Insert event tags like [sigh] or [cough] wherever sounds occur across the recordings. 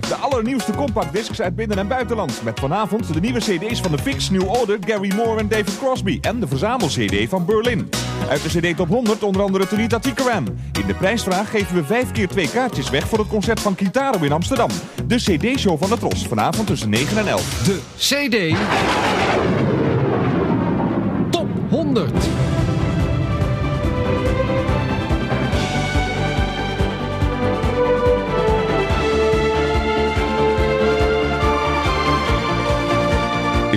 De allernieuwste compactdiscs uit binnen- en buitenland. Met vanavond de nieuwe cd's van de Fix, New Order, Gary Moore en David Crosby. En de verzamel-cd van Berlin. Uit de cd Top 100 onder andere Tonita Tikaram. In de prijsvraag geven we vijf keer twee kaartjes weg voor het concert van Kitaro in Amsterdam. De cd-show van de Tros. Vanavond tussen 9 en 11. De CD Top 100.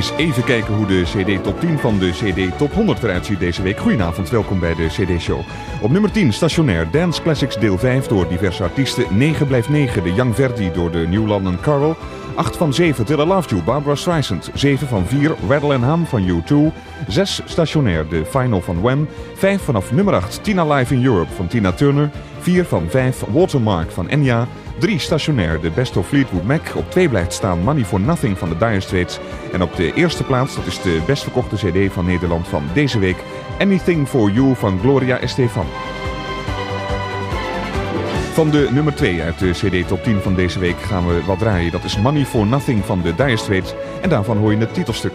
Eens even kijken hoe de CD Top 10 van de CD Top 100 eruit ziet deze week. Goedenavond, welkom bij de CD-show. Op nummer 10 stationair Dance Classics deel 5 door diverse artiesten. 9 blijft 9 de Young Verdi door de New London Carol. 8 van 7 Till I Loved You, Barbara Streisand. 7 van 4 Rattle Hum van U2. 6 stationair de Final van Wham. 5 vanaf nummer 8 Tina Live in Europe van Tina Turner. 4 van 5 Watermark van Enya. 3 stationair de Best of Fleetwood Mac. Op 2 blijft staan Money for Nothing van de Dire Straits. En op de eerste plaats, dat is de best verkochte cd van Nederland van deze week... Anything for You van Gloria Estefan. Van de nummer 2 uit de CD Top 10 van deze week gaan we wat draaien. Dat is Money for Nothing van de Dire Straits. En daarvan hoor je het titelstuk.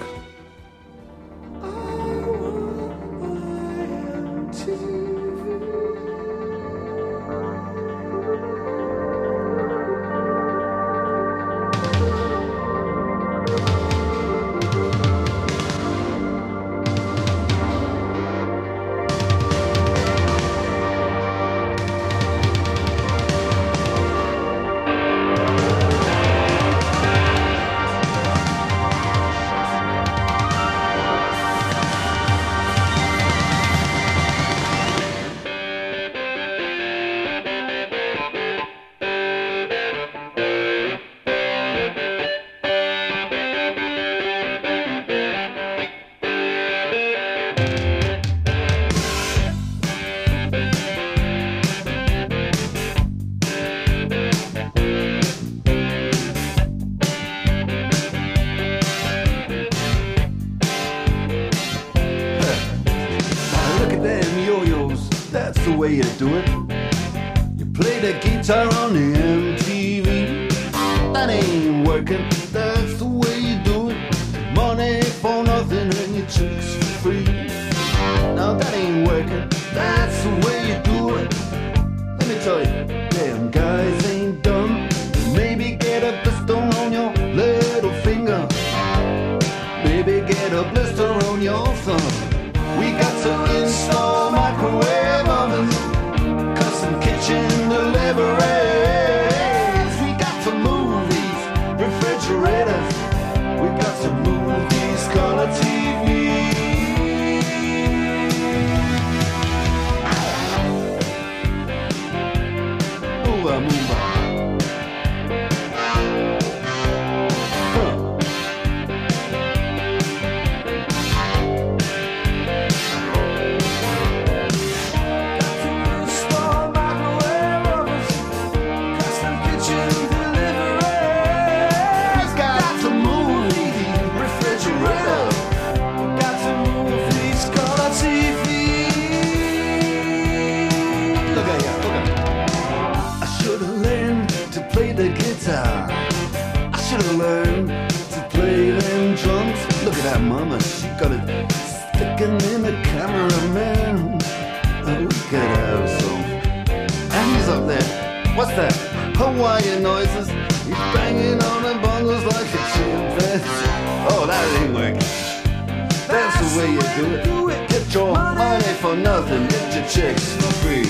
Nothing. Get your chicks for free.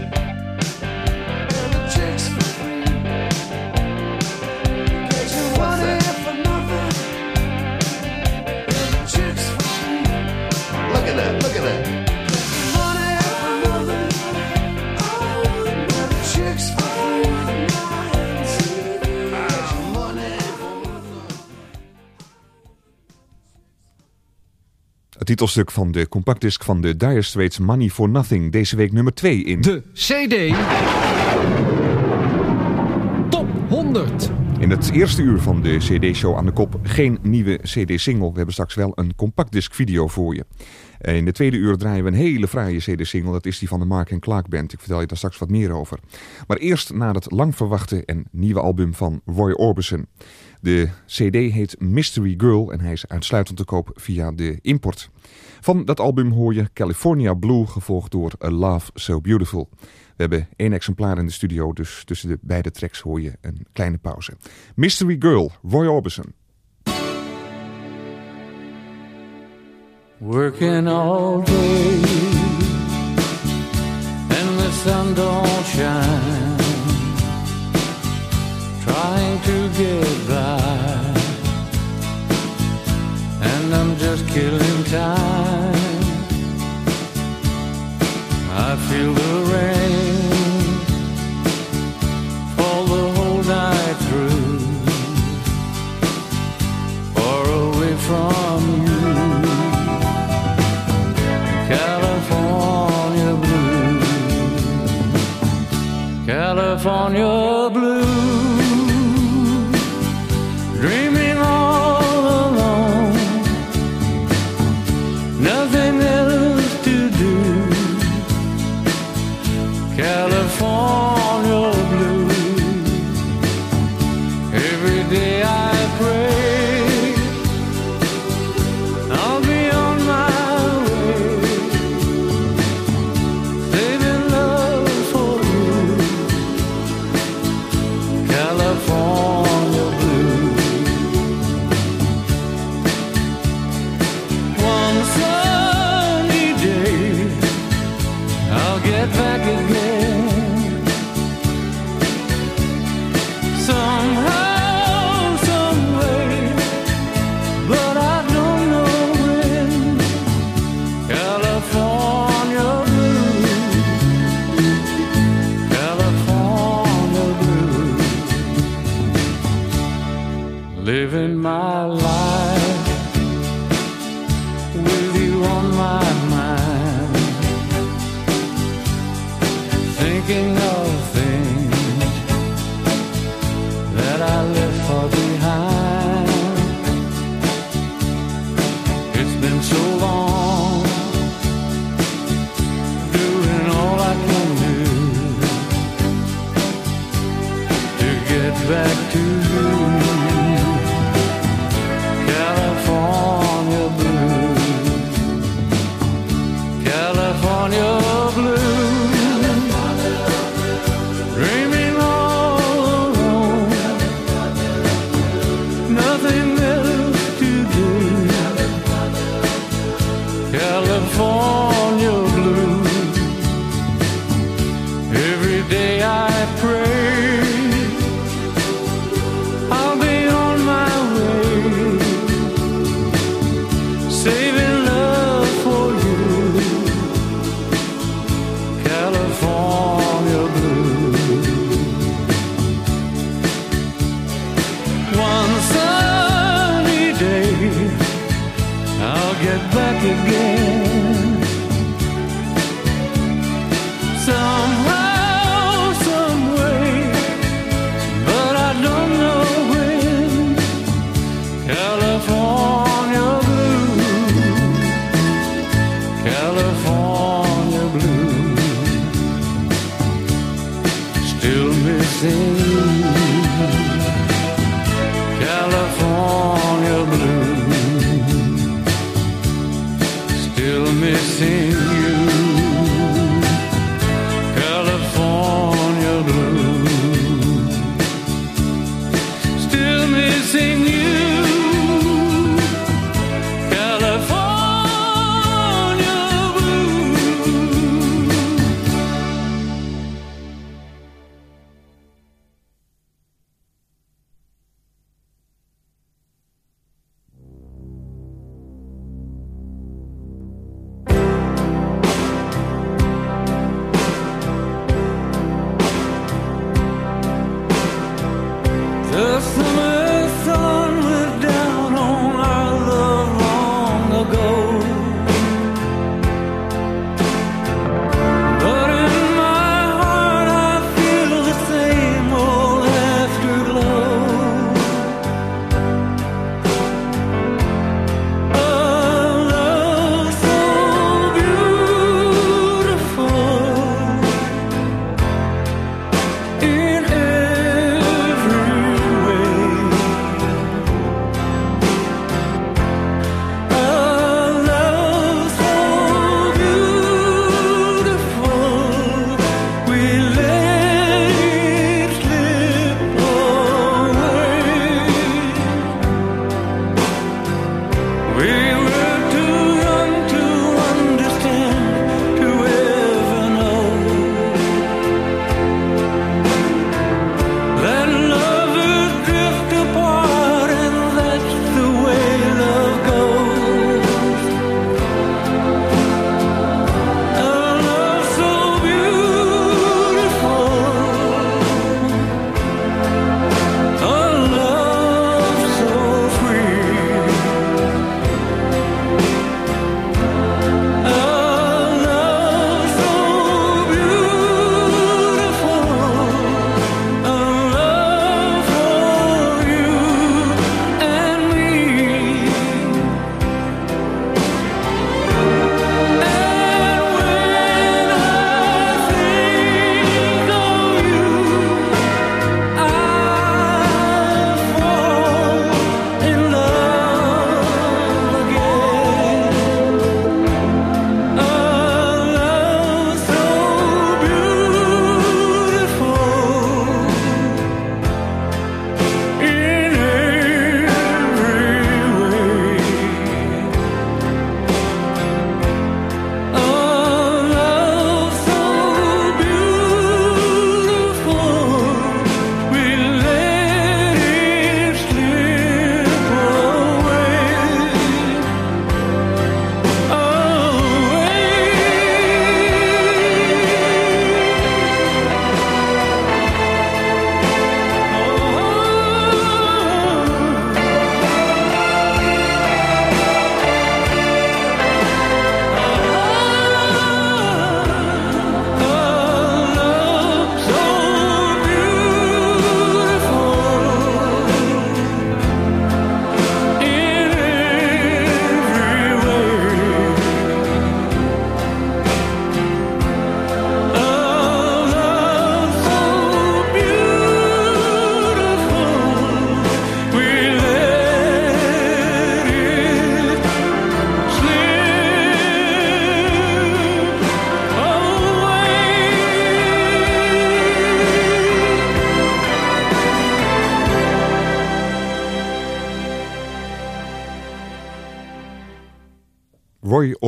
Titelstuk van de compactdisc van de Dire Straits Money for Nothing. Deze week nummer 2 in... De CD Top 100. In het eerste uur van de CD-show aan de kop geen nieuwe CD-single. We hebben straks wel een compactdisc video voor je. En in de tweede uur draaien we een hele fraaie CD-single. Dat is die van de Mark Clark Band. Ik vertel je daar straks wat meer over. Maar eerst naar het lang verwachte en nieuwe album van Roy Orbison. De CD heet Mystery Girl en hij is uitsluitend te koop via de import. Van dat album hoor je California Blue, gevolgd door A Love So Beautiful. We hebben één exemplaar in de studio, dus tussen de beide tracks hoor je een kleine pauze. Mystery Girl, Roy Orbison. Working all day and the sun don't shine. To get by, and I'm just killing time. I feel the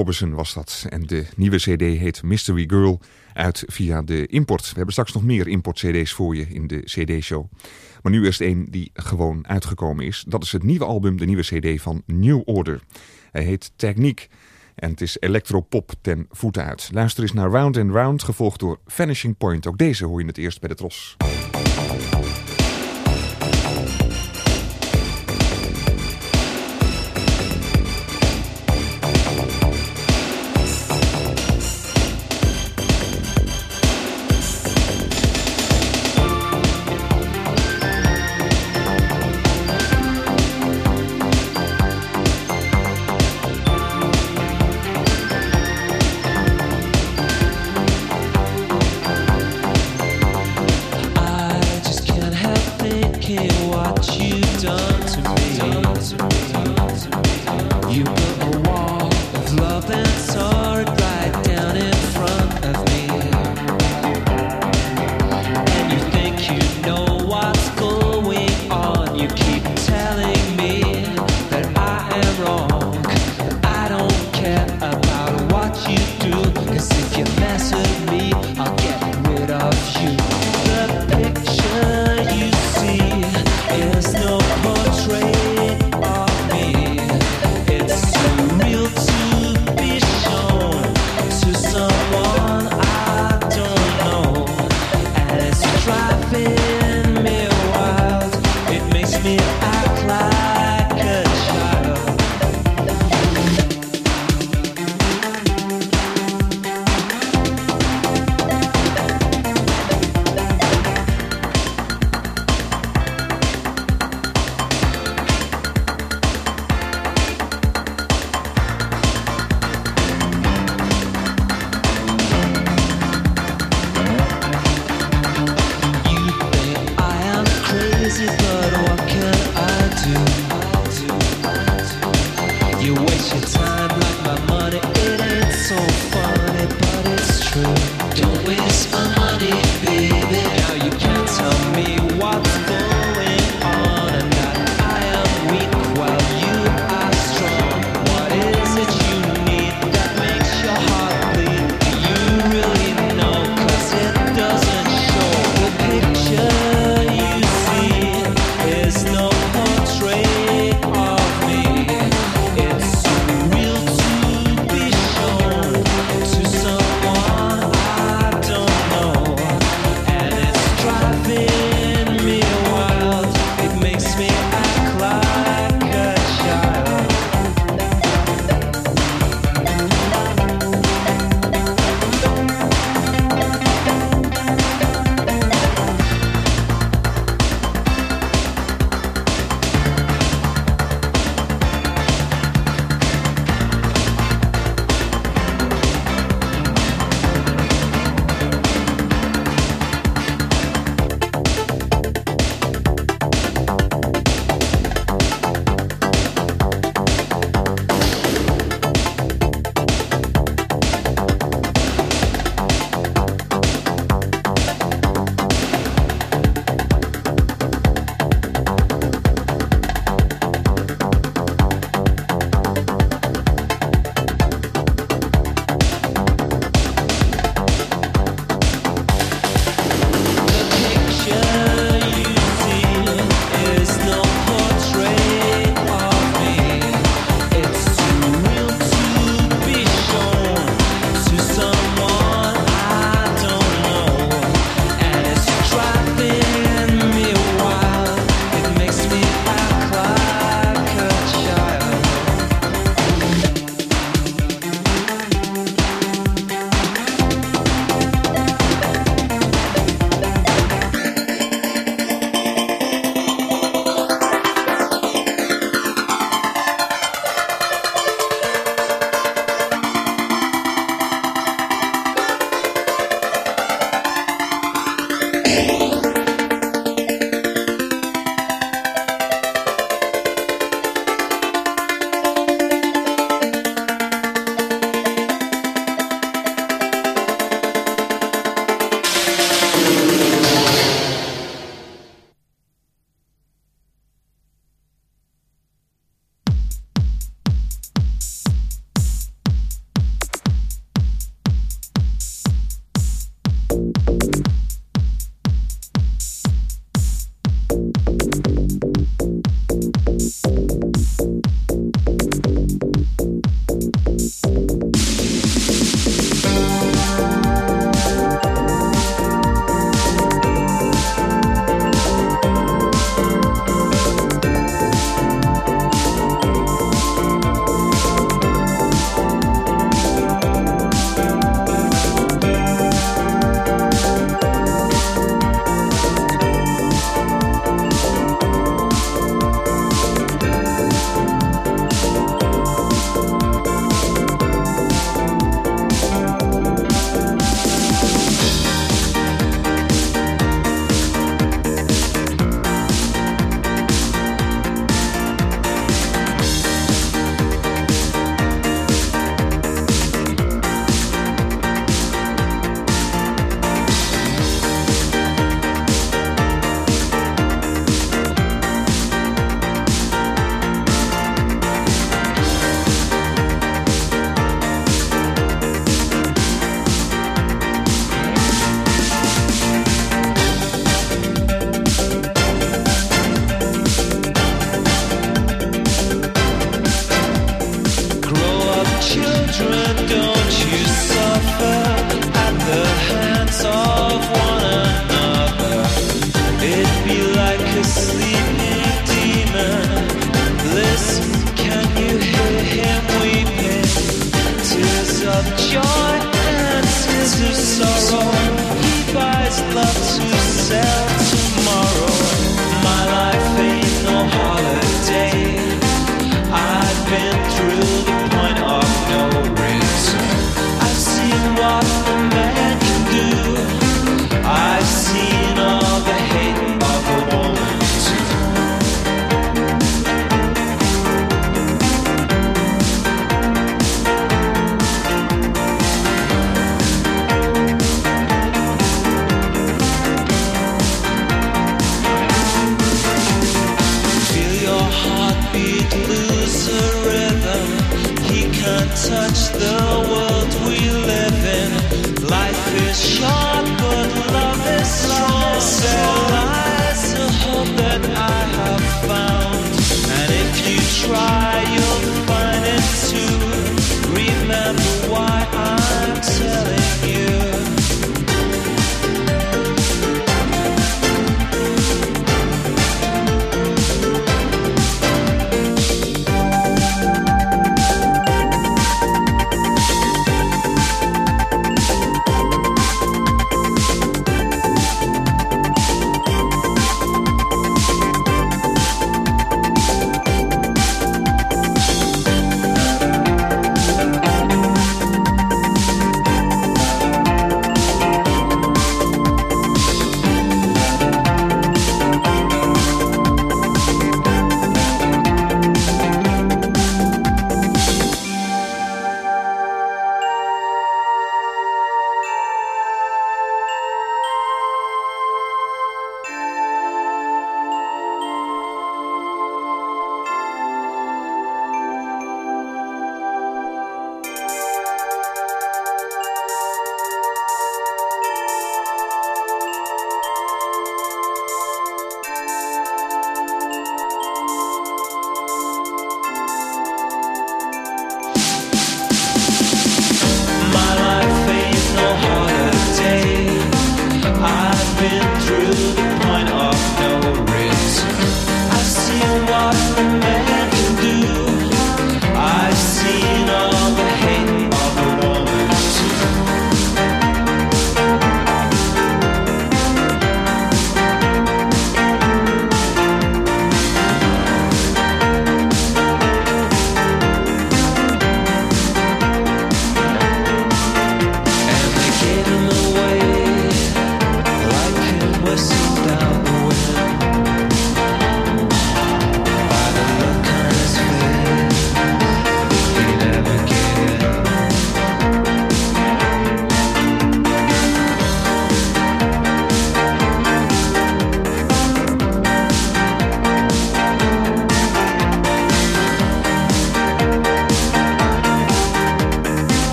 Orbison was dat. En de nieuwe cd heet Mystery Girl uit via de import. We hebben straks nog meer import-cd's voor je in de cd-show. Maar nu eerst één die gewoon uitgekomen is. Dat is het nieuwe album, de nieuwe cd van New Order. Hij heet Techniek en het is electropop ten voeten uit. Luister eens naar Round and Round, gevolgd door Vanishing Point. Ook deze hoor je het eerst bij de Tros.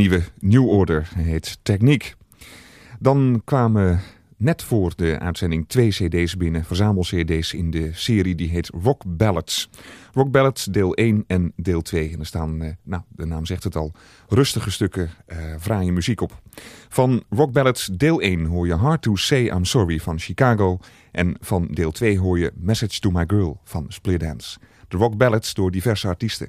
Nieuwe New Order heet Techniek. Dan kwamen net voor de uitzending twee cd's binnen, verzamel-cd's in de serie die heet Rock Ballads. Rock Ballads deel 1 en deel 2. En er staan, eh, nou, de naam zegt het al, rustige stukken eh fraaie muziek op. Van Rock Ballads deel 1 hoor je Hard to Say I'm Sorry van Chicago. En van deel 2 hoor je Message to My Girl van Split Dance. De Rock Ballads door diverse artiesten.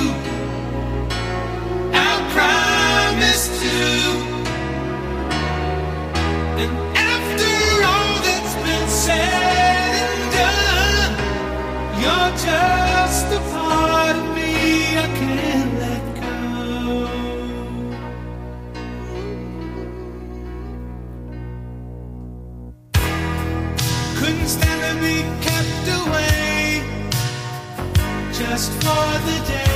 For the day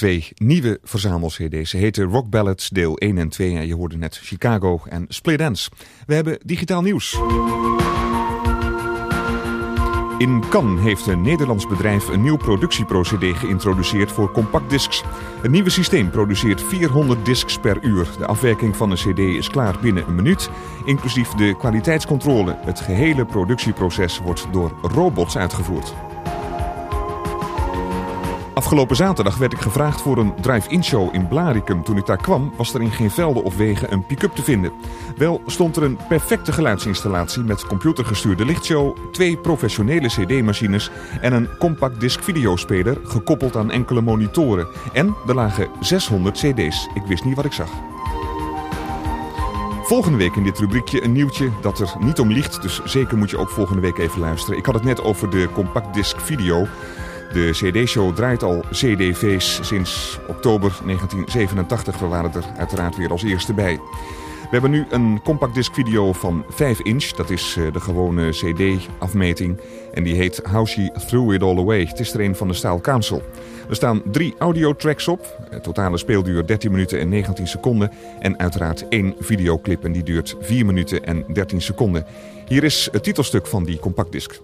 twee nieuwe verzamel-cd's. Ze heten Rock Ballads deel 1 en 2 en je hoorde net Chicago en Split Ends. We hebben digitaal nieuws. In Cannes heeft een Nederlands bedrijf een nieuw productieprocedé geïntroduceerd voor compactdiscs. Het nieuwe systeem produceert 400 discs per uur. De afwerking van een cd is klaar binnen een minuut, inclusief de kwaliteitscontrole. Het gehele productieproces wordt door robots uitgevoerd. Afgelopen zaterdag werd ik gevraagd voor een drive-in show in Blaricum. Toen ik daar kwam, was er in geen velden of wegen een pick-up te vinden. Wel stond er een perfecte geluidsinstallatie met computergestuurde lichtshow, twee professionele CD-machines en een compact disc videospeler gekoppeld aan enkele monitoren. En er lagen 600 CD's. Ik wist niet wat ik zag. Volgende week in dit rubriekje een nieuwtje dat er niet om liegt, dus zeker moet je ook volgende week even luisteren. Ik had het net over de compact disc video. De CD-show draait al CDV's sinds oktober 1987. We waren er uiteraard weer als eerste bij. We hebben nu een compact disc video van 5 inch. Dat is eh, de gewone CD-afmeting. En die heet How She Threw It All Away. Het is er een van de Staal Council. Er staan drie audiotracks op. Het totale speelduur 13 minuten en 19 seconden. En uiteraard één videoclip en die duurt 4 minuten en 13 seconden. Hier is het titelstuk van die compactdisc.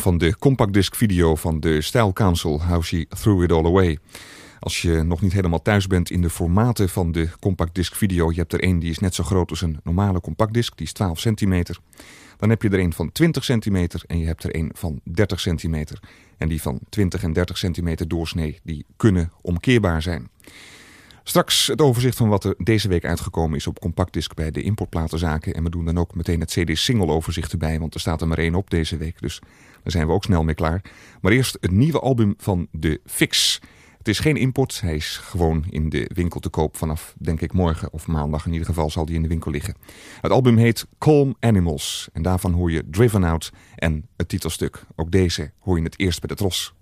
Van de compact disc video van de Style Council, How She Threw It All Away. Als je nog niet helemaal thuis bent in de formaten van de compact disc video, je hebt er één die is net zo groot als een normale compact disc, die is 12 centimeter. Dan heb je er een van 20 centimeter en je hebt er een van 30 centimeter. En die van 20 en 30 centimeter doorsnee, die kunnen omkeerbaar zijn. Straks het overzicht van wat er deze week uitgekomen is op compactdisc bij de importplatenzaken. En we doen dan ook meteen het CD-single overzicht erbij, want er staat er maar één op deze week. Dus daar zijn we ook snel mee klaar. Maar eerst het nieuwe album van The Fix. Het is geen import, hij is gewoon in de winkel te koop vanaf, denk ik, morgen of maandag. In ieder geval zal die in de winkel liggen. Het album heet Calm Animals en daarvan hoor je Driven Out en het titelstuk. Ook deze hoor je het eerst bij de tros.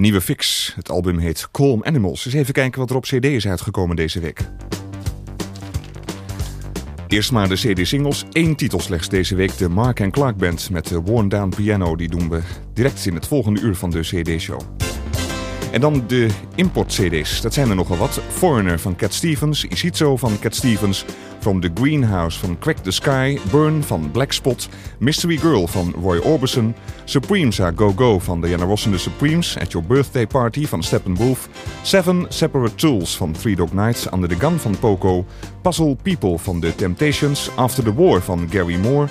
Nieuwe fix. Het album heet Calm Animals. Eens even kijken wat er op CD is uitgekomen deze week. Eerst maar de CD-singles. Eén titel slechts deze week. De Mark Clark Band met de Worn Down Piano. Die doen we direct in het volgende uur van de CD-show. En dan de import-CD's. Dat zijn er nogal wat. Foreigner van Cat Stevens, Isizo van Cat Stevens, From the Greenhouse van Crack the Sky, Burn van Black Spot, Mystery Girl van Roy Orbison, Supremes are Go Go van Diana Ross and the Supremes, At Your Birthday Party van Steppenwolf, Seven Separate Tools van Three Dog Nights, Under the Gun van Poco, Puzzle People van The Temptations, After the War van Gary Moore,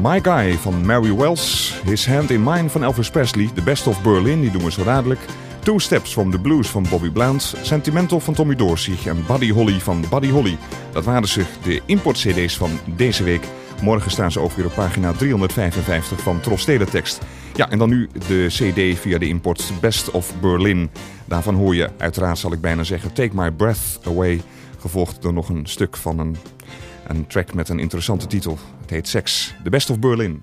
My Guy van Mary Wells, His Hand in Mine van Elvis Presley, The Best of Berlin, die doen we zo dadelijk. Two Steps from the Blues van Bobby Blount, Sentimental van Tommy Dorsey en Buddy Holly van Buddy Holly. Dat waren ze, de import-cd's van deze week. Morgen staan ze ook weer op pagina 355 van Teletext. Ja, en dan nu de cd via de import Best of Berlin. Daarvan hoor je uiteraard, zal ik bijna zeggen, Take My Breath Away. Gevolgd door nog een stuk van een, een track met een interessante titel. Het heet Sex, The Best of Berlin.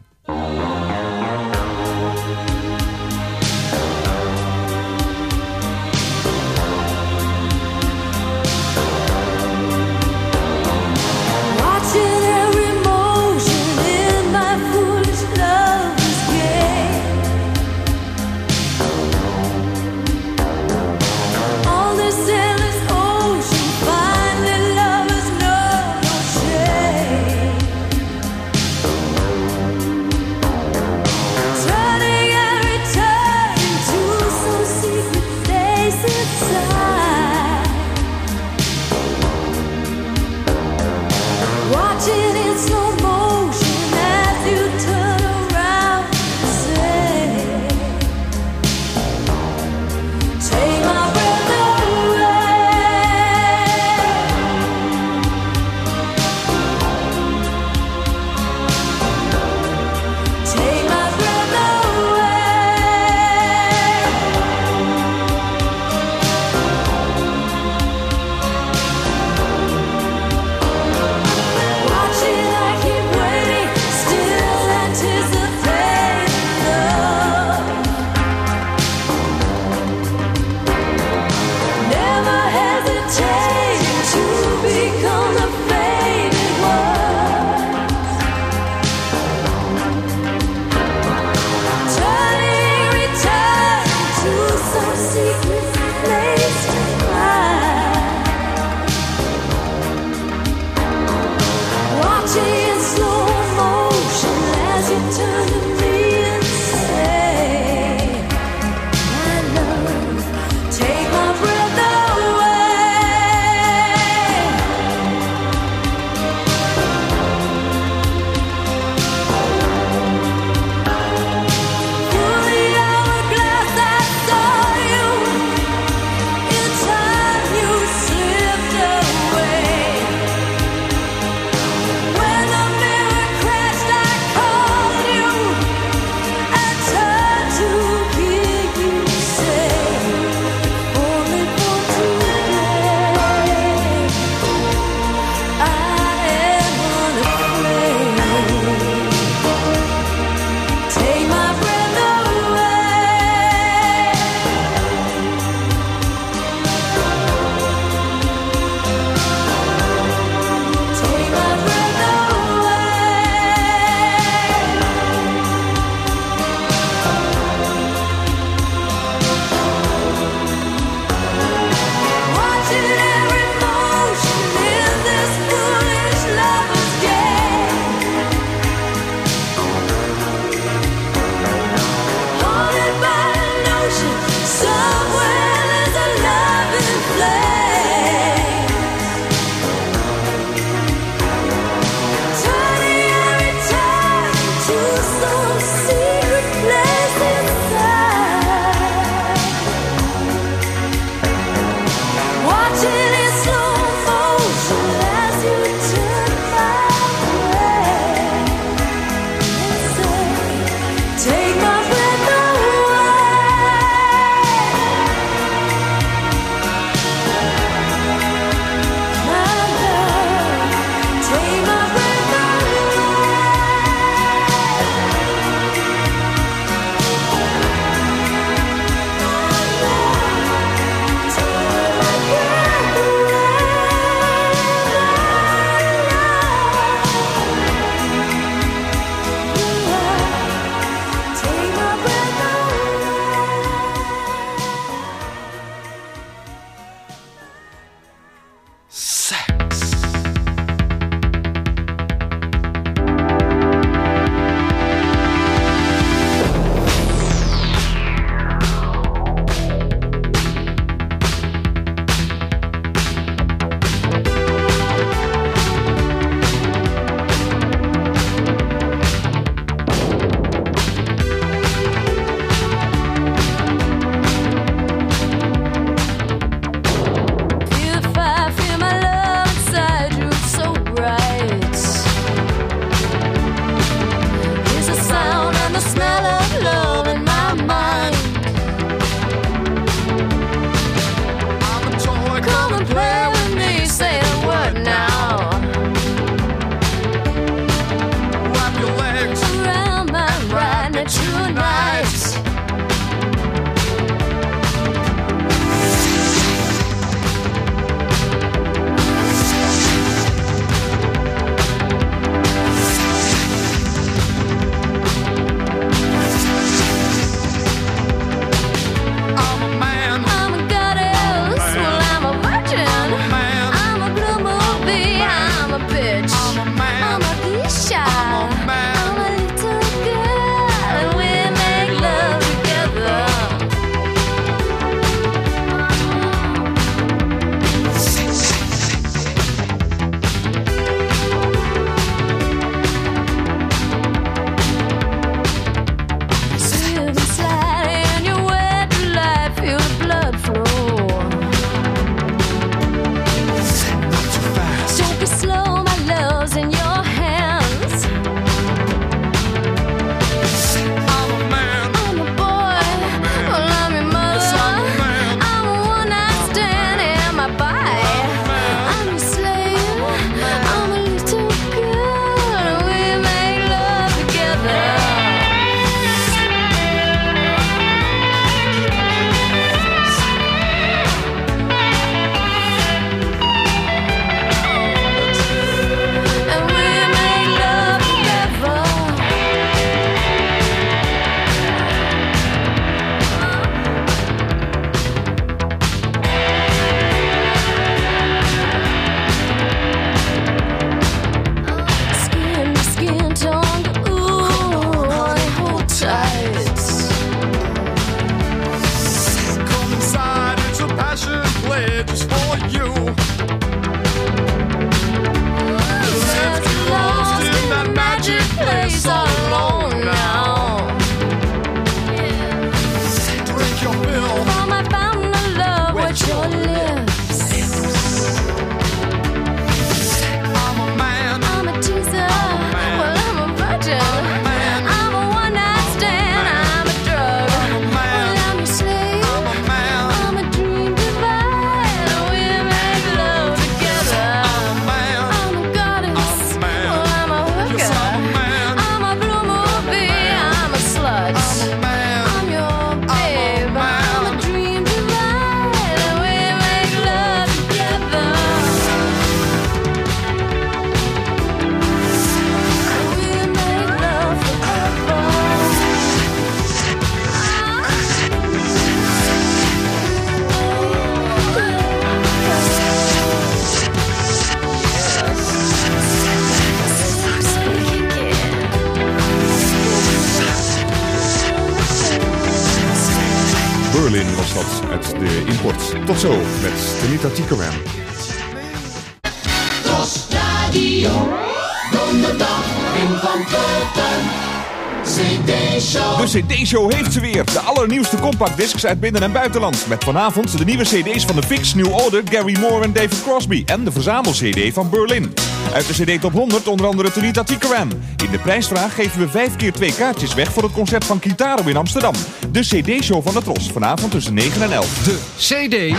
Uit binnen- en buitenland. Met vanavond de nieuwe CD's van de Fix, New Order, Gary Moore en David Crosby. En de verzamel-CD van Berlin. Uit de CD Top 100 onder andere Tanita Tikaram. In de prijsvraag geven we vijf keer twee kaartjes weg voor het concert van Kitaro in Amsterdam. De CD-show van de Tros. Vanavond tussen 9 en 11. De CD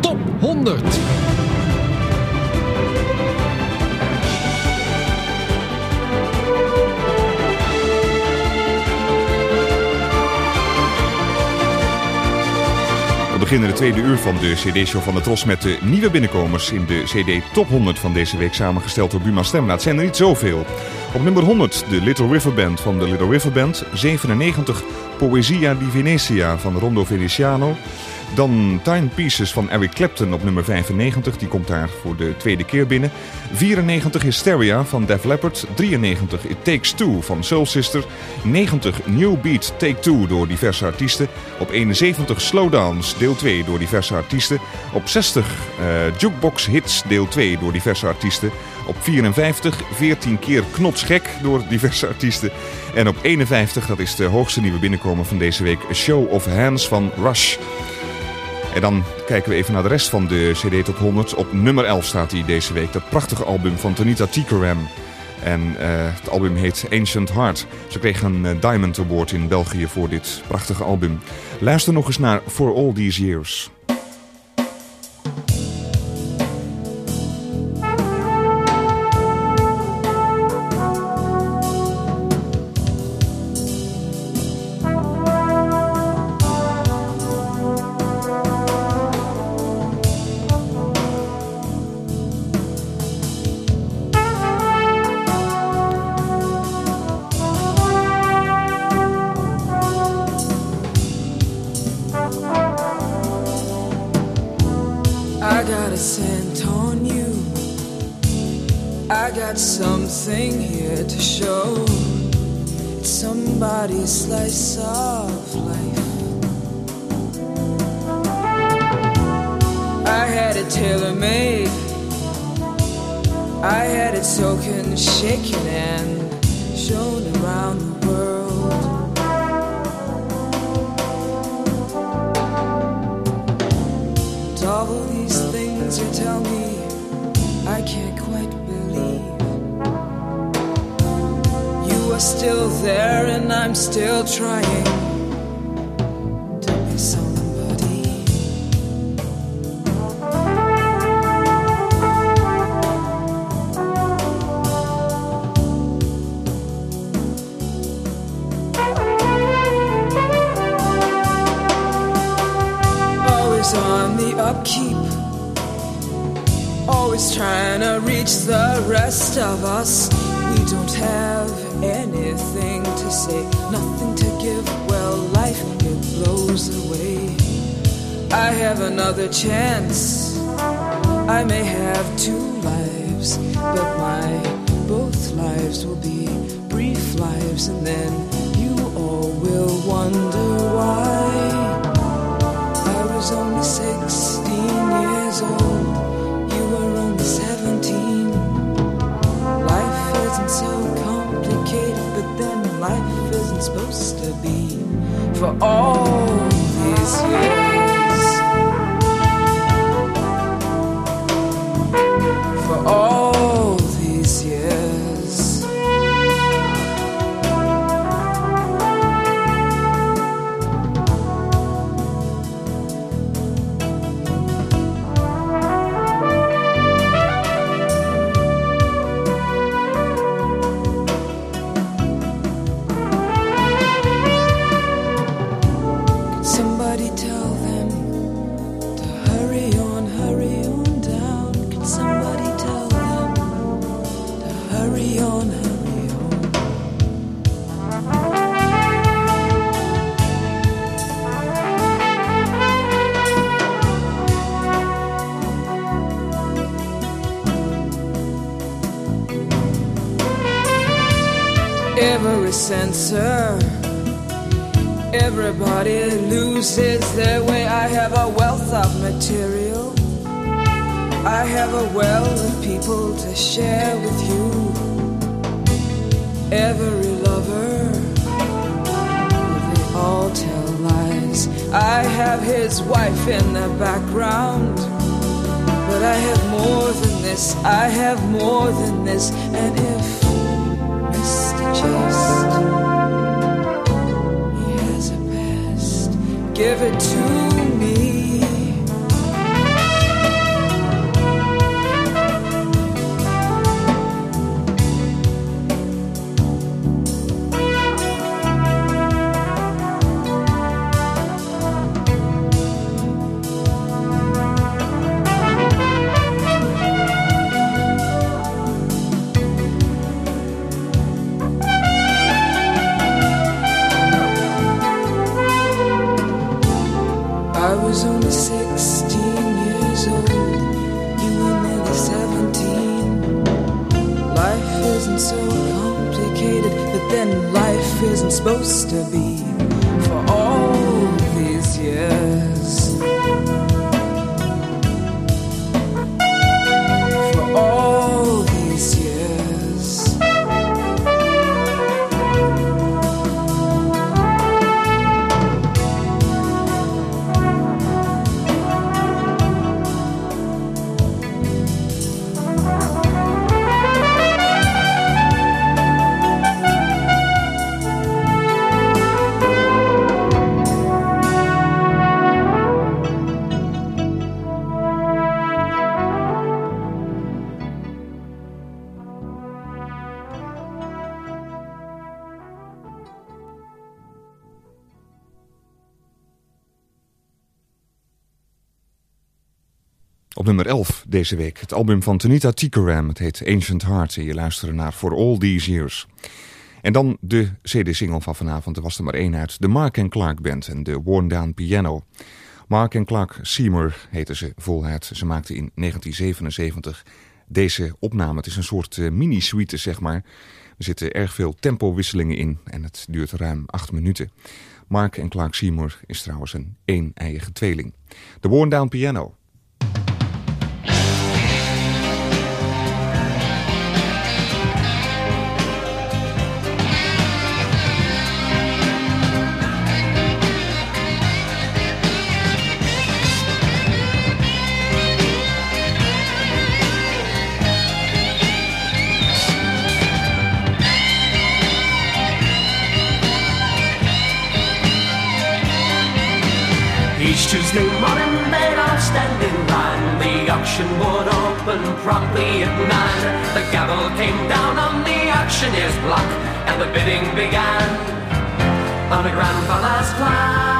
Top 100. Beginnen de tweede uur van de CD-show van de Tros met de nieuwe binnenkomers in de CD Top 100 van deze week samengesteld door Buma Stemra. Het zijn er niet zoveel. Op nummer 100 de Little River Band van de Little River Band. 97 Poesia di Venezia van Rondo Venetiano. Dan Timepieces van Eric Clapton op nummer 95. Die komt daar voor de tweede keer binnen. 94 Hysteria van Def Leppard. 93 It Takes Two van Soul Sister. 90 New Beat Take Two door diverse artiesten. Op 71 Slowdowns deel 2 door diverse artiesten. Op 60 eh, Jukebox Hits deel 2 door diverse artiesten. Op 54 14 keer Knotsgek door diverse artiesten. En op 51, dat is de hoogste nieuwe binnenkomer van deze week, Show of Hands van Rush. En dan kijken we even naar de rest van de CD Top 100. Op nummer 11 staat hij deze week. Dat prachtige album van Tanita Tikaram. En eh, het album heet Ancient Heart. Ze kreeg een eh, Diamond Award in België voor dit prachtige album. Luister nog eens naar For All These Years. Supposed to be for all these years. Share with you. every lover. They all tell lies. I have his wife in the background. But I have more than this, I have more than this. And if nummer 11 deze week het album van Tanita Tikaram. Het heet Ancient Heart en je luistert naar For All These Years. En dan de CD-single van vanavond. Er was er maar één uit. De Mark and Clark Band en de Worn Down Piano. Mark en Clark Seymour heten ze voluit. Ze maakten in 1977 deze opname. Het is een soort eh, mini-suite, zeg maar. Er zitten erg veel tempowisselingen in en het duurt ruim acht minuten. Mark en Clark Seymour is trouwens een één-eiige tweeling. De Worn Down Piano. Tuesday morning they'd all stand in line. The auction would open promptly at nine. The gavel came down on the auctioneer's block, and the bidding began on a grandfather's plan.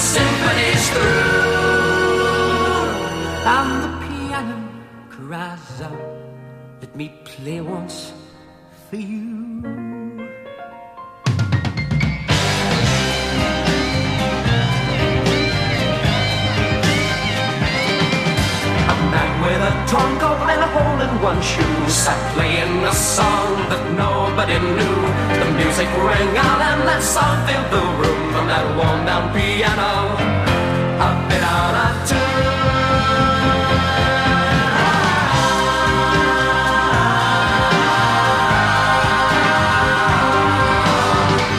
symphony's through. And the piano cries out, let me play once for you. A man with a torn coat and a hole in one shoe sat playing a song that nobody knew. Music rang out and that song filled the room from that worn down piano. Tune.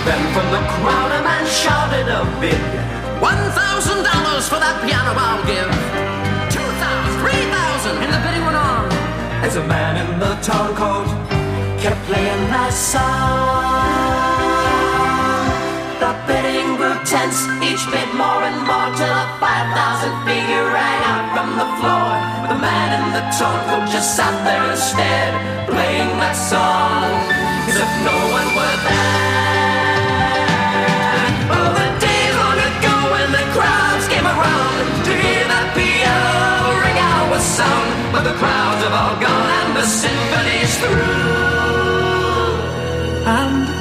Then from the crowd a man shouted a bid. One thousand dollars for that piano I'll give. Two thousand, three thousand, and the bidding went on. As a man in the torn coat kept playing that song. The bidding grew tense, each bid more and more till a 5,000 figure rang out from the floor. The man in the tone just sat there instead, playing that song as if no one were there. Oh, the days long ago when the crowds came around to hear that piano ring out with sound, but the crowds have all gone and the symphony's through. And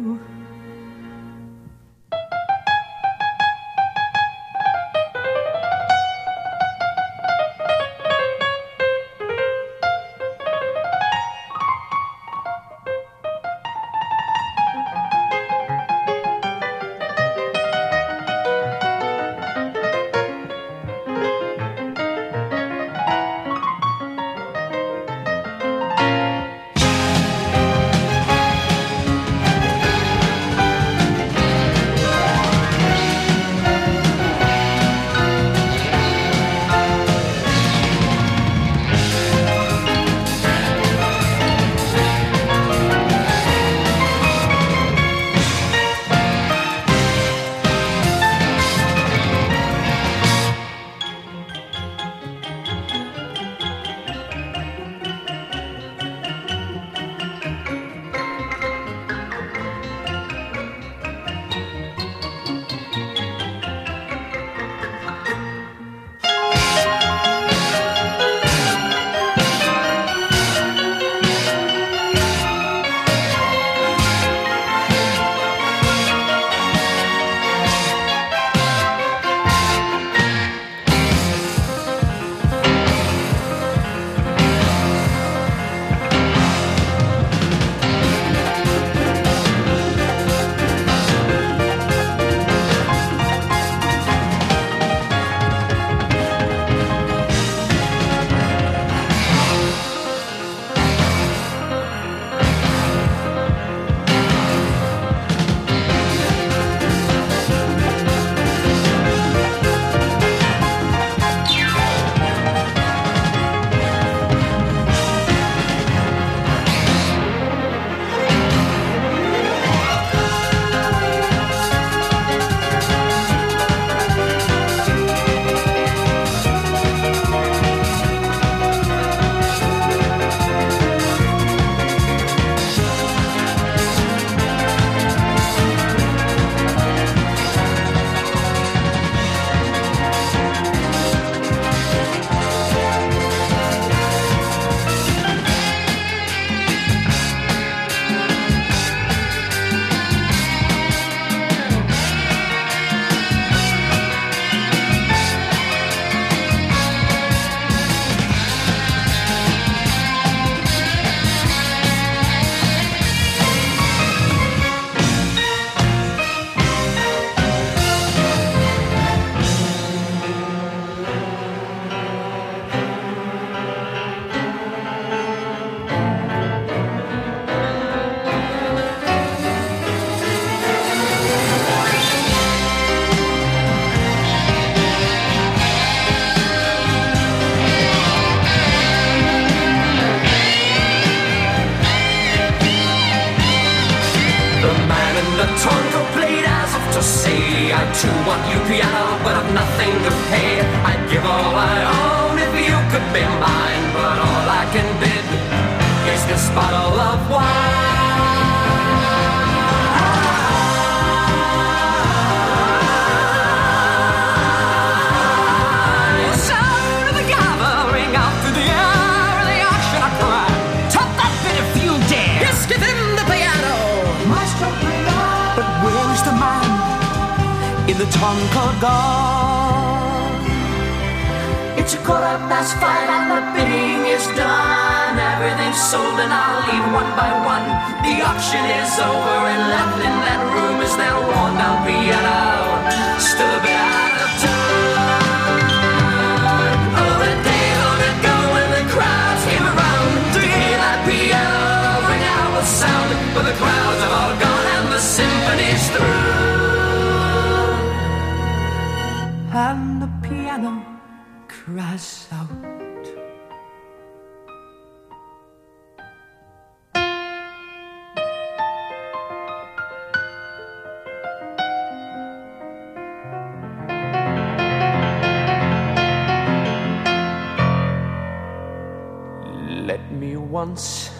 Once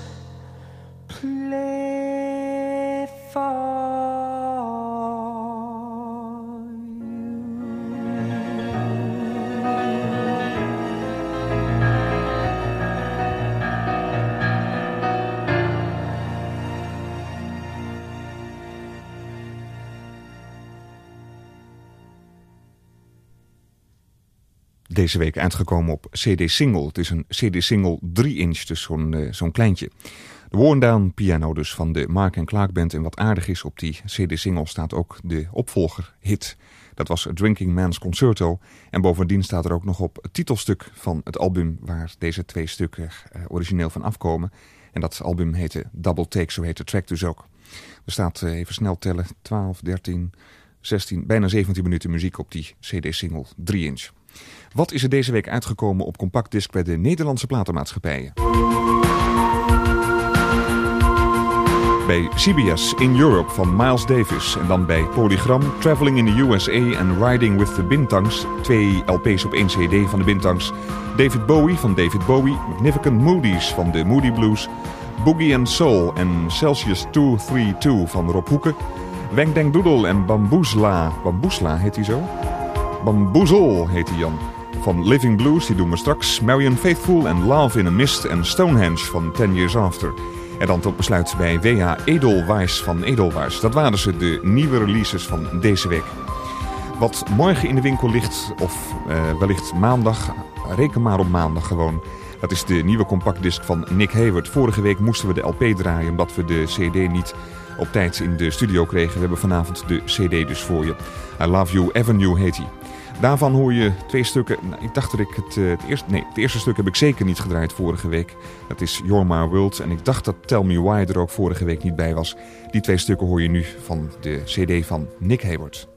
Deze week uitgekomen op CD-single. Het is een CD-single 3-inch, dus zo'n eh, zo'n kleintje. De Down piano dus van de Mark en Clark Band. En wat aardig is, op die CD-single staat ook de opvolger hit. Dat was Drinking Man's Concerto. En bovendien staat er ook nog op het titelstuk van het album... waar deze twee stukken eh, origineel van afkomen. En dat album heette Double Take, zo heet de track dus ook. Er staat, eh, even snel tellen, 12, 13, 16, bijna 17 minuten muziek op die CD-single 3-inch. Wat is er deze week uitgekomen op compactdisc bij de Nederlandse platenmaatschappijen? Bij CBS In Europe van Miles Davis. En dan bij Polygram Traveling in the USA en Riding with the Bintangs. Twee LP's op één CD van de Bintangs. David Bowie van David Bowie. Magnificent Moody's van de Moody Blues. Boogie and Soul en Celsius 232 van Rob Hoeken. Weng Deng Doodle en Bamboesla. Bamboesla heet hij zo? Bamboezel heet hij Jan. Van Living Blues, die doen we straks. Marion Faithful en Love in a Mist en Stonehenge van 10 Years After. En dan tot besluit bij W.H. Edelweiss van Edelweiss. Dat waren ze, de nieuwe releases van deze week. Wat morgen in de winkel ligt, of eh, wellicht maandag, reken maar op maandag gewoon. Dat is de nieuwe compactdisc van Nick Hayward. Vorige week moesten we de LP draaien omdat we de CD niet op tijd in de studio kregen. We hebben vanavond de CD dus voor je. I Love You Avenue heet hij. Daarvan hoor je twee stukken. Nou, ik dacht dat ik het, eh, het eerste. Nee, het eerste stuk heb ik zeker niet gedraaid vorige week. Dat is You're My World. En ik dacht dat Tell Me Why er ook vorige week niet bij was. Die twee stukken hoor je nu van de CD van Nick Hayward.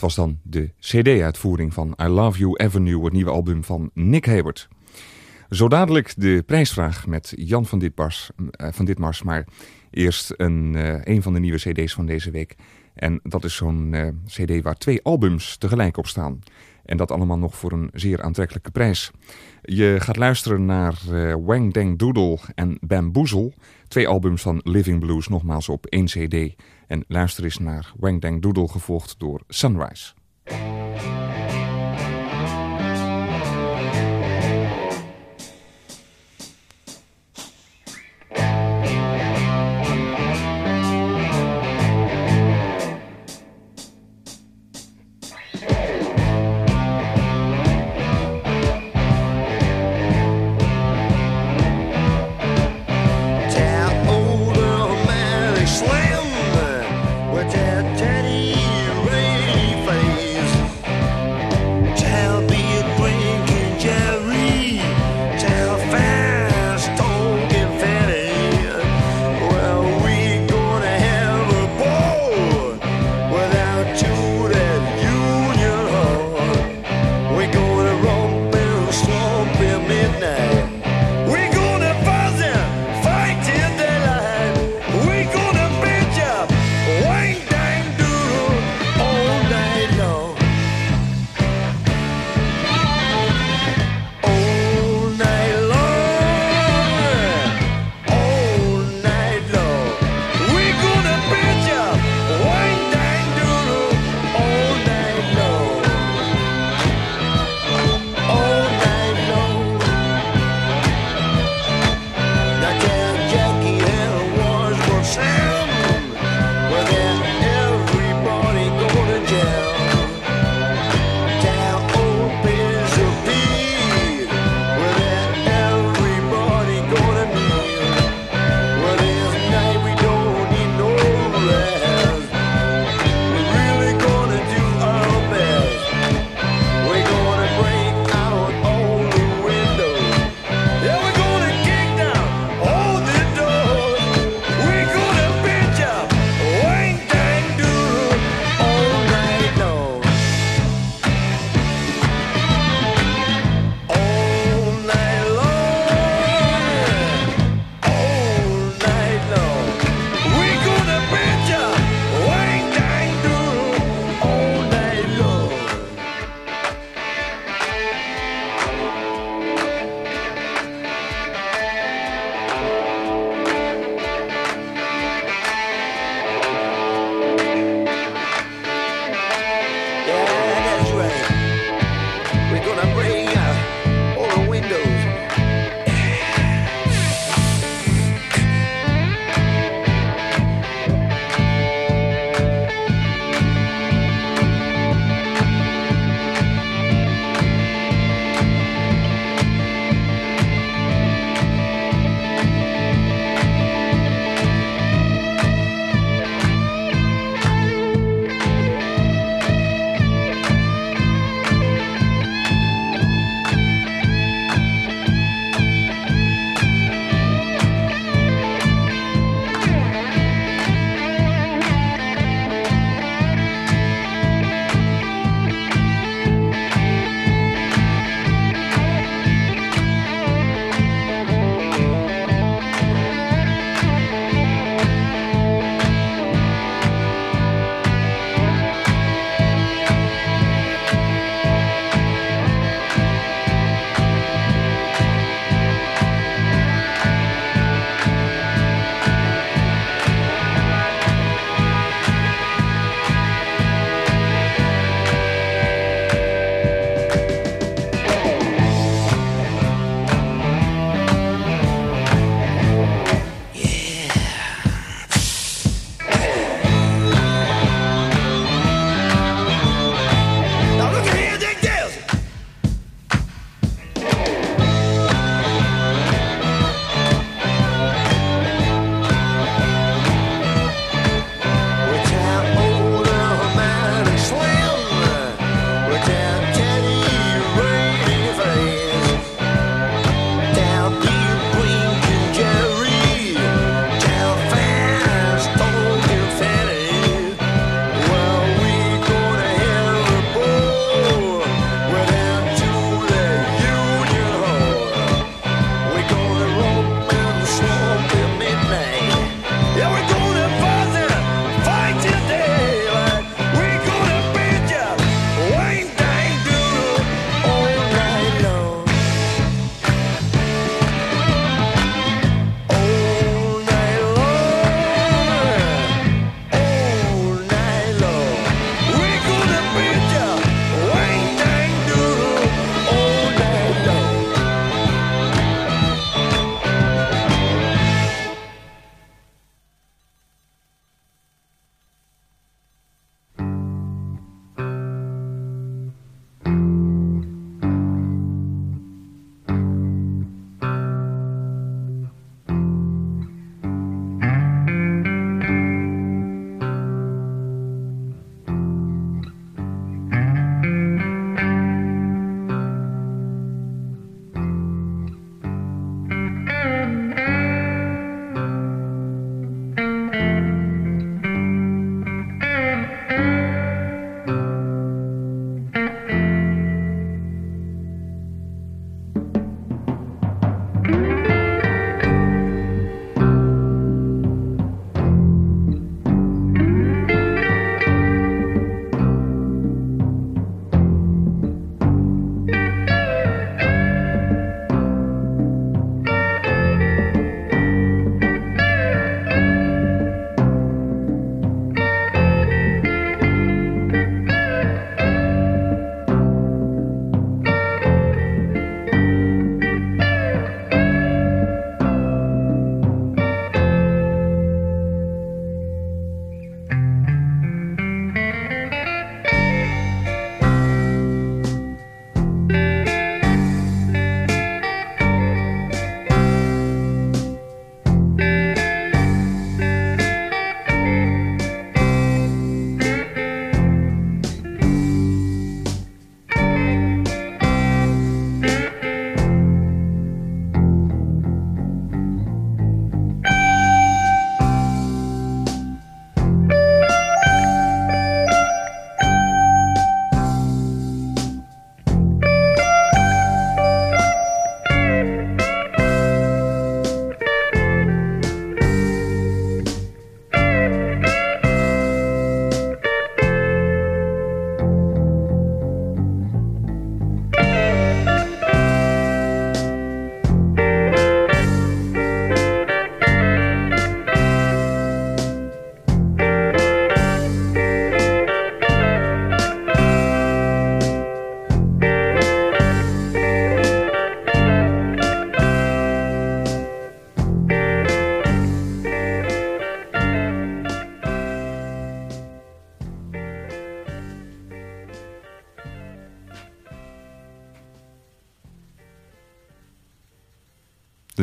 Was dan de CD-uitvoering van I Love You Avenue, het nieuwe album van Nick Hayward. Zo dadelijk de prijsvraag met Jan van Ditmars, eh, van Ditmars maar eerst een, eh, een van de nieuwe CD's van deze week. En dat is zo'n eh, CD waar twee albums tegelijk op staan. En dat allemaal nog voor een zeer aantrekkelijke prijs. Je gaat luisteren naar Wang Dang Doodle en Bamboozle. Twee albums van Living Blues, nogmaals op één CD. En luister eens naar Wang Dang Doodle, gevolgd door Sunrise.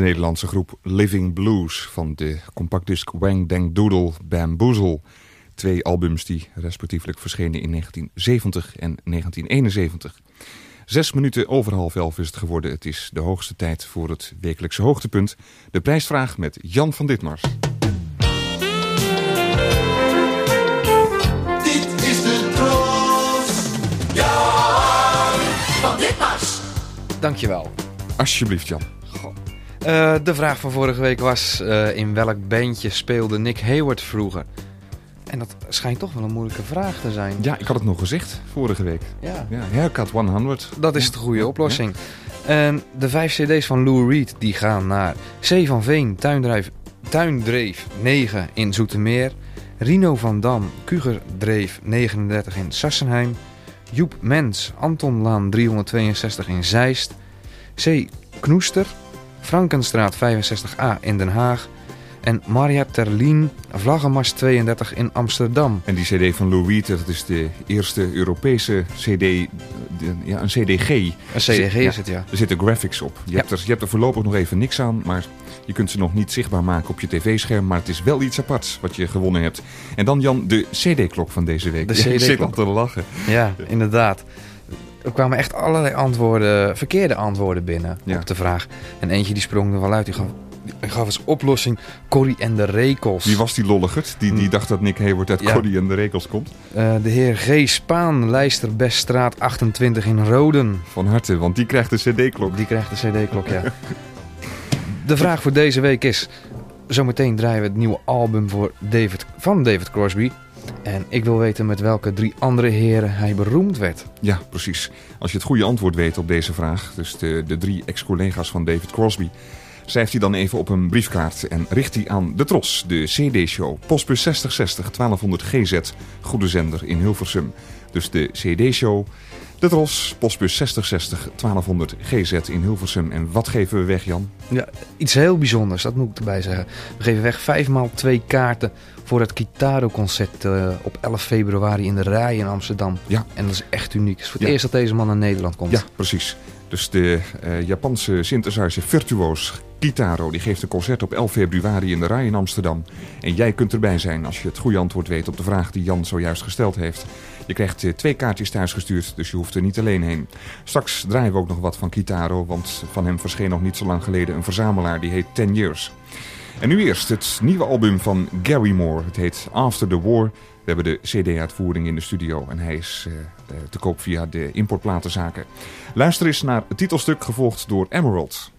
Nederlandse groep Living Blues van de compactdisc Wang Dang Doodle Bamboozle. Twee albums die respectievelijk verschenen in 1970 en 1971. Zes minuten over half elf is het geworden. Het is de hoogste tijd voor het wekelijkse hoogtepunt. De prijsvraag met Jan van Ditmars. Dit is de troost. Jan van Ditmars. Dankjewel. Alsjeblieft Jan. Eh, de vraag van vorige week was: eh, in welk bandje speelde Nick Hayward vroeger? En dat schijnt toch wel een moeilijke vraag te zijn. Ja, ik had het nog gezegd vorige week. Ja. Ja, Haircut 100. Dat is de goede oplossing. En de vijf cd's van Lou Reed die gaan naar C. van Veen, Tuindrijf, Tuindreef 9 in Zoetermeer. Rino van Dam, Kugerdreef 39 in Sassenheim. Joep Mens, Antonlaan 362 in Zeist. C. Knoester, Frankenstraat 65a in Den Haag. En Maria Terlien, Vlaggenmast 32 in Amsterdam. En die cd van Lou Reed, dat is de eerste Europese cd, de- ja, een CDG. Een CDG is het, ja. Er zitten graphics op. Je, Ja. hebt er, je hebt er voorlopig nog even niks aan, maar je kunt ze nog niet zichtbaar maken op je tv-scherm. Maar het is wel iets aparts wat je gewonnen hebt. En dan Jan, de cd-klok van deze week. De [laughs] Ja, ik zit CD-klok. al te lachen. Ja, inderdaad. Er kwamen echt allerlei antwoorden, verkeerde antwoorden binnen Ja. op de vraag. En eentje die sprong er wel uit. Die gaf, die gaf als oplossing Corrie en de Rekels. Wie was die lolligert? Die, die dacht dat Nick Hayward uit Ja. Corrie en de Rekels komt. Eh, de heer G. Spaan, Lijsterbestraat 28 in Roden. Van harte, want die krijgt de cd-klok. Die krijgt de cd-klok, ja. De vraag voor deze week is... Zometeen draaien we het nieuwe album voor David, van David Crosby. En ik wil weten met welke drie andere heren hij beroemd werd. Ja, precies. Als je het goede antwoord weet op deze vraag, dus de, de drie ex-collega's van David Crosby, schrijft hij dan even op een briefkaart en richt die aan de Tros, de CD-show, postbus 6060 1200 GZ, Goede Zender in Hilversum. Dus de CD-show, de Tros, postbus 6060 1200 GZ in Hilversum. En wat geven we weg, Jan? Ja, iets heel bijzonders, dat moet ik erbij zeggen. We geven weg 5 maal 2 kaarten voor het Kitaro-concert eh, op 11 februari in de Rij in Amsterdam. Ja. En dat is echt uniek. Het is voor het Ja. eerst dat deze man naar Nederland komt. Ja, precies. Dus de eh, Japanse synthesizer virtuoos Kitaro die geeft een concert op 11 februari in de Rij in Amsterdam. En jij kunt erbij zijn als je het goede antwoord weet op de vraag die Jan zojuist gesteld heeft. Je krijgt eh, twee kaartjes thuisgestuurd, dus je hoeft er niet alleen heen. Straks draaien we ook nog wat van Kitaro, want van hem verscheen nog niet zo lang geleden een verzamelaar die heet 10 Years. En nu eerst het nieuwe album van Gary Moore. Het heet After the War. We hebben de CD-uitvoering in de studio en hij is eh, te koop via de importplatenzaken. Luister eens naar het titelstuk gevolgd door Emerald.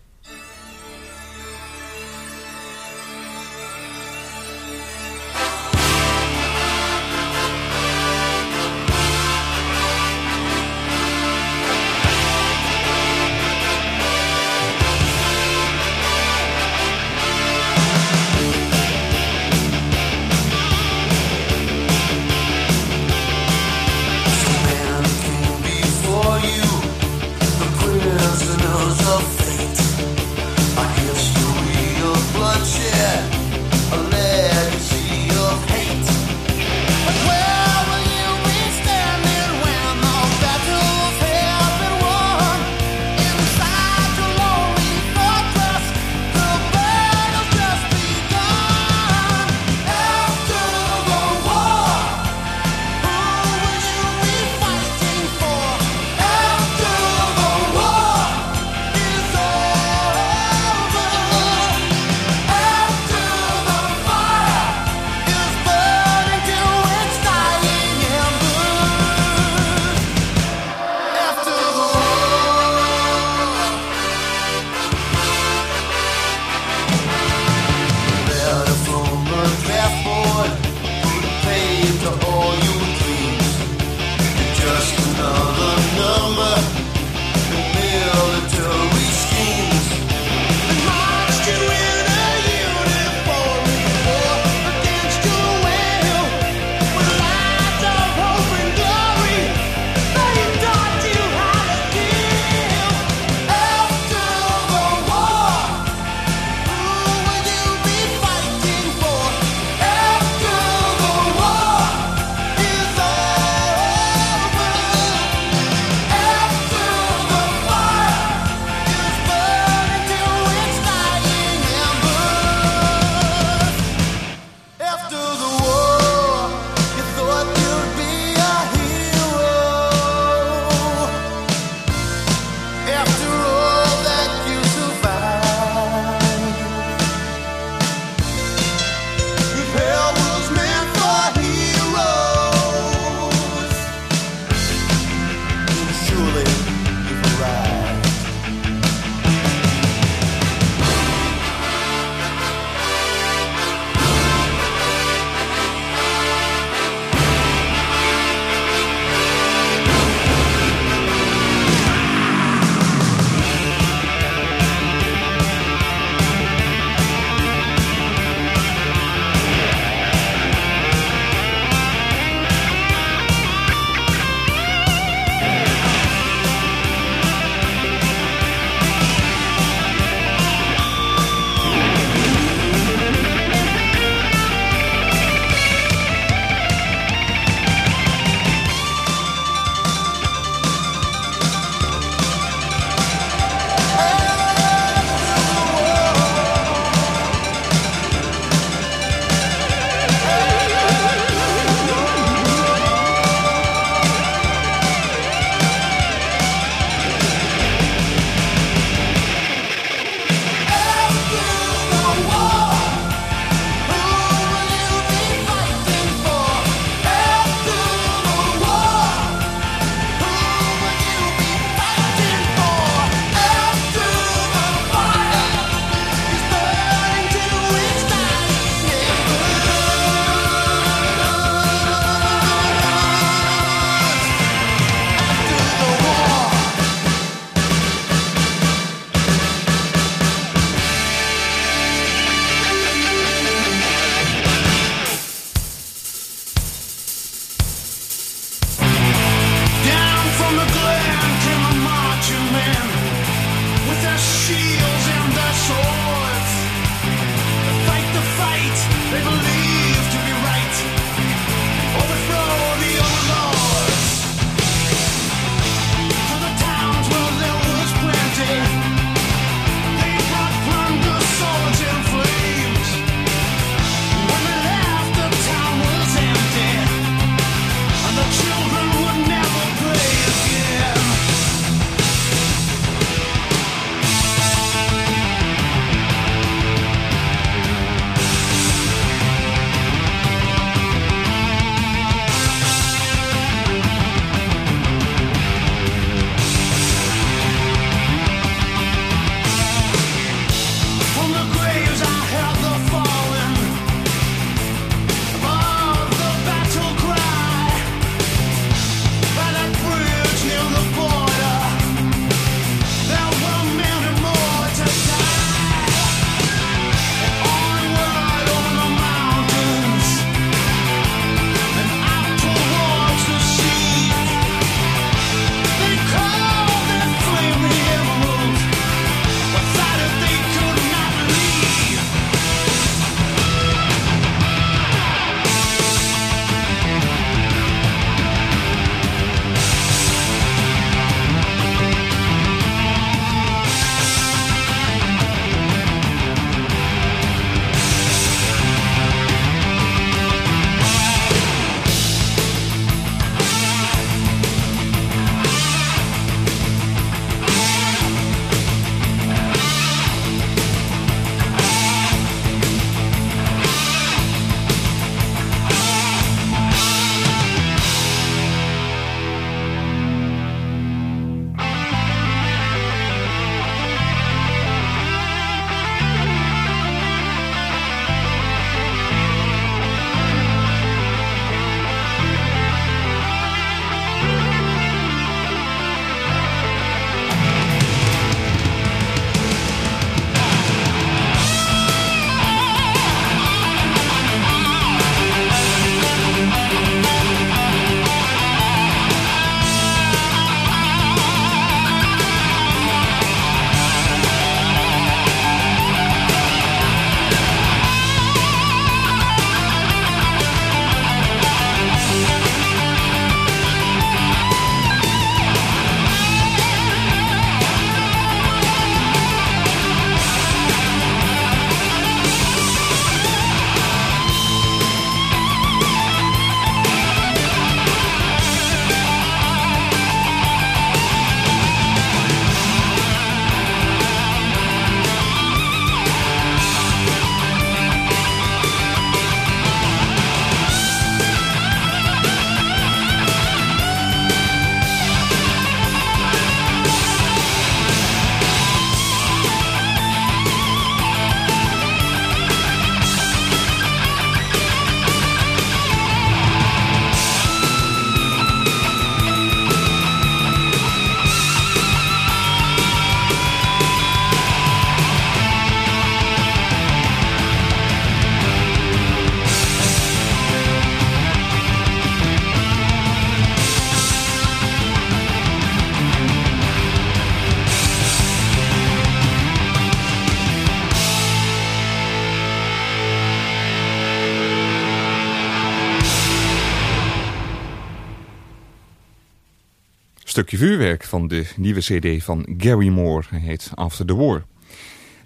Stukje vuurwerk van de nieuwe cd van Gary Moore. Hij heet After the War.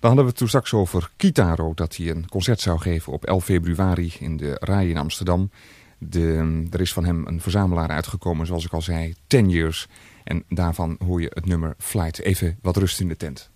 Dan hadden we het toen straks over Kitaro, dat hij een concert zou geven op 11 februari in de Rai in Amsterdam. De, er is van hem een verzamelaar uitgekomen, zoals ik al zei, 10 Years. En daarvan hoor je het nummer Flight. Even wat rust in de tent.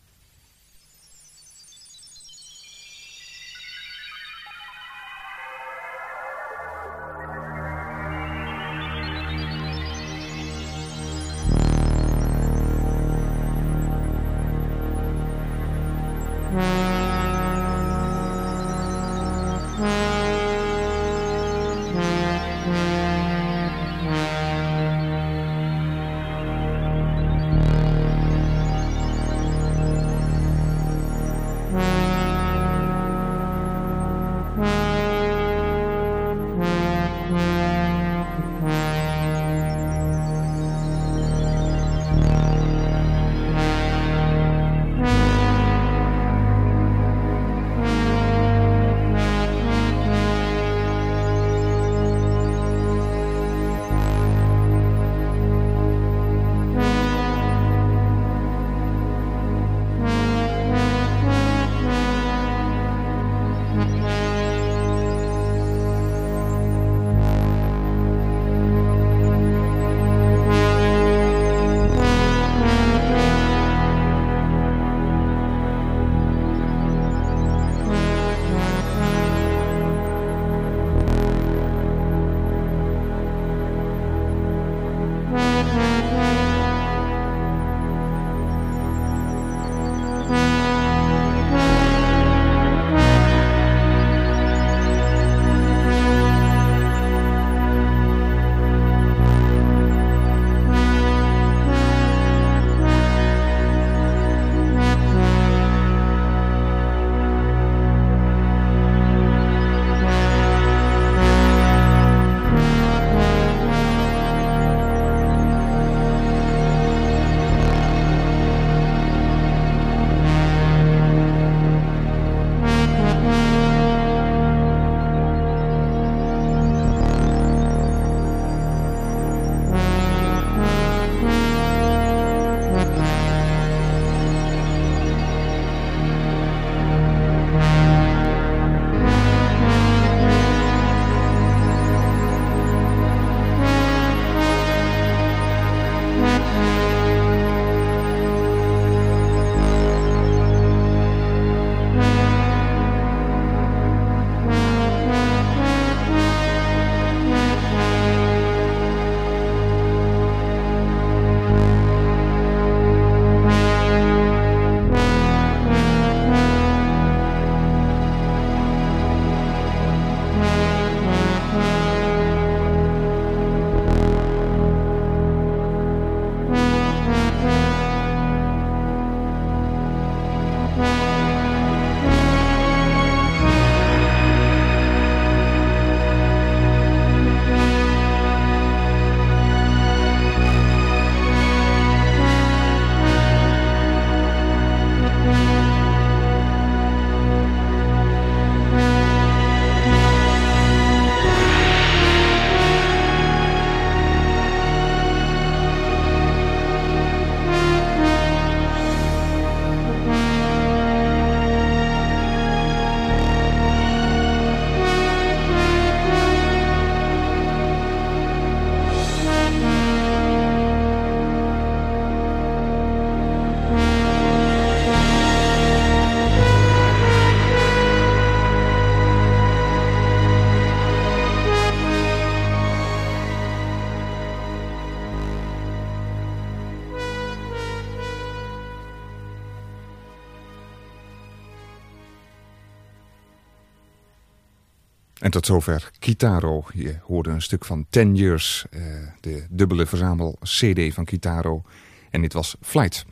Tot zover Kitaro. Je hoorde een stuk van 10 Years, eh, de dubbele verzamel-CD van Kitaro. En dit was Flight.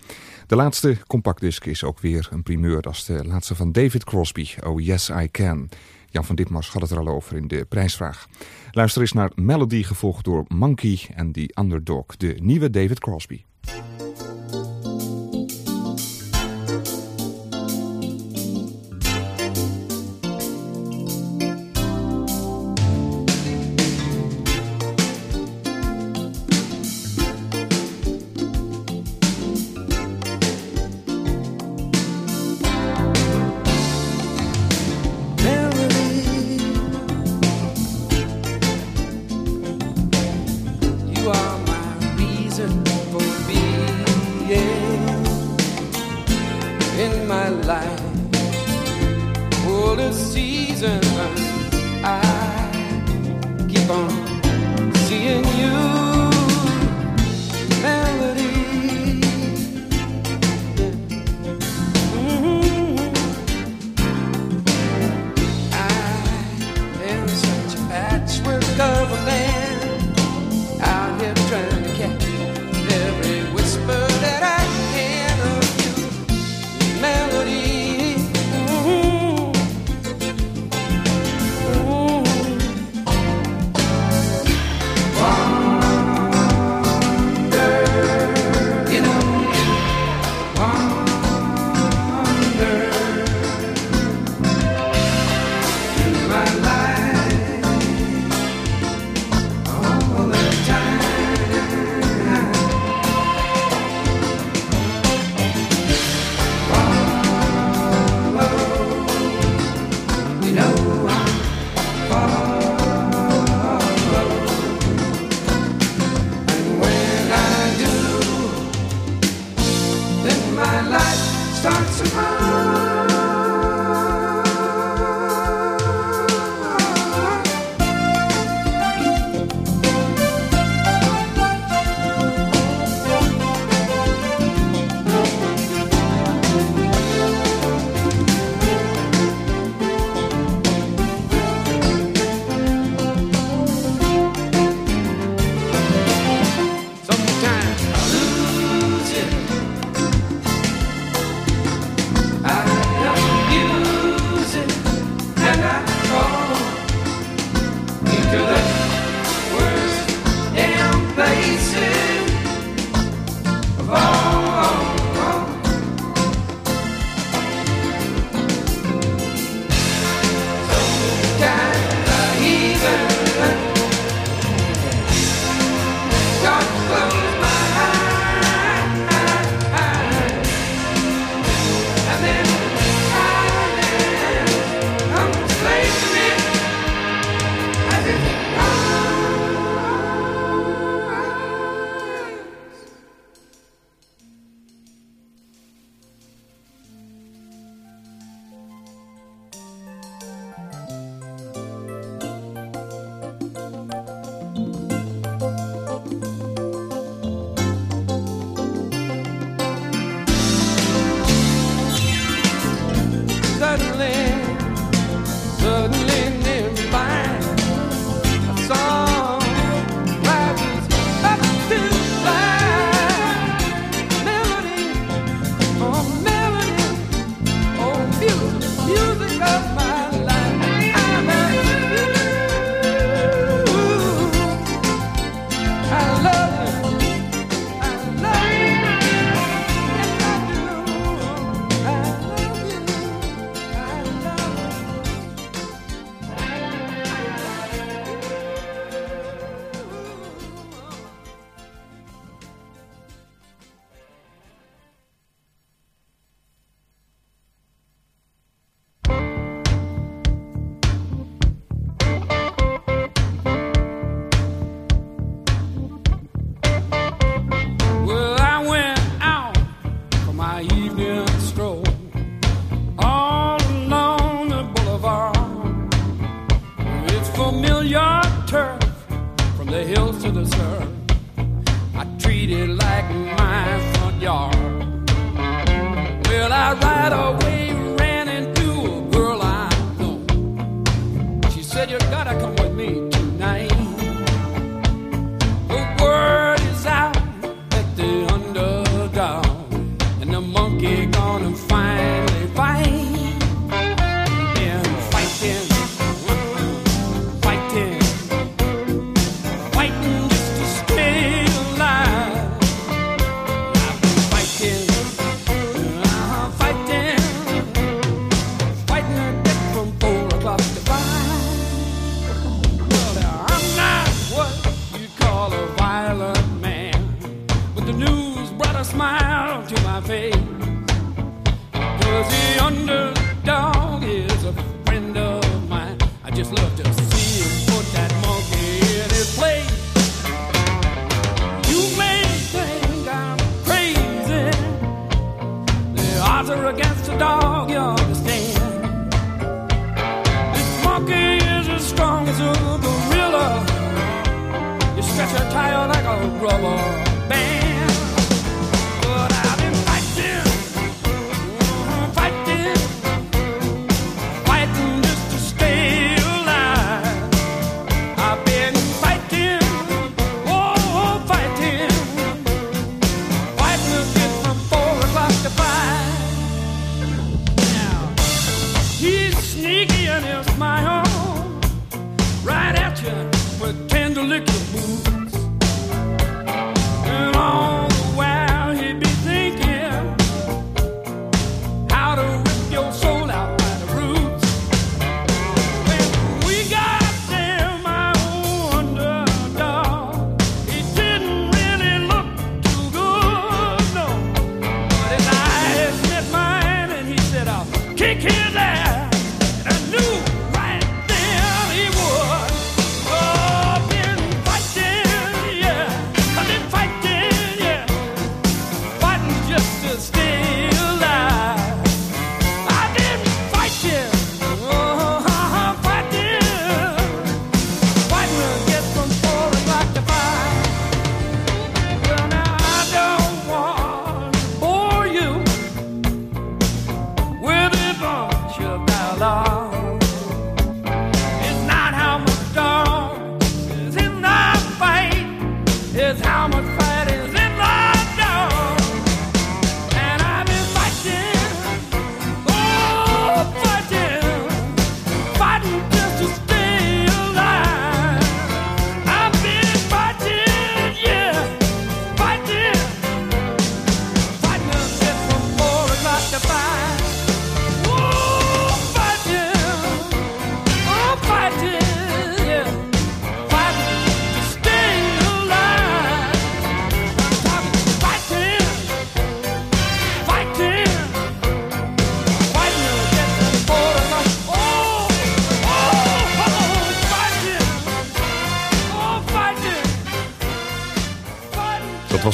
De laatste compactdisc is ook weer een primeur. Dat de laatste van David Crosby, Oh Yes I Can. Jan van Ditmars had het er al over in de prijsvraag. Luister eens naar Melody, gevolgd door Monkey en The Underdog, de nieuwe David Crosby.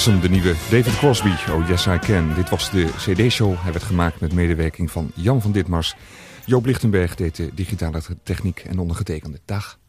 De nieuwe David Crosby. Oh yes I can. Dit was de CD-show. Hij werd gemaakt met medewerking van Jan van Ditmars. Joop Lichtenberg deed de digitale techniek en ondergetekende. Dag.